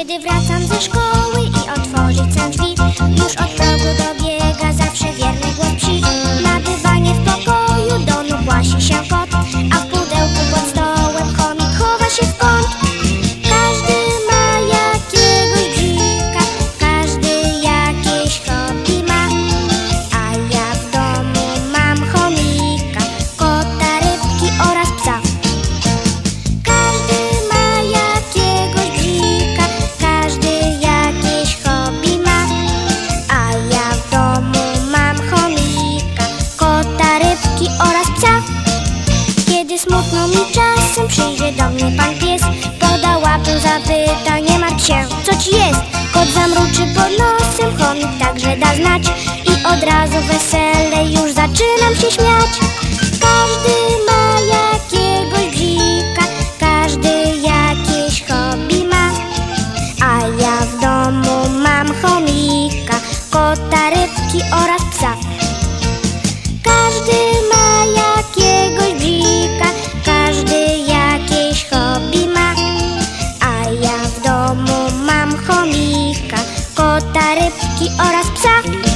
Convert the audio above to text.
Kiedy wracam ze szkoły. smutno mi czasem Przyjdzie do mnie pan pies. Poda łapę, zapyta, nie martw się Co ci jest? Kot zamruczy pod nosem Chomik także da znać. I od razu wesele Już zaczynam się śmiać. Każdy ma jakiegoś bzika Każdy jakieś hobby ma. A ja w domu mam chomika Kota, rybki oraz psa. dla rybki oraz psa.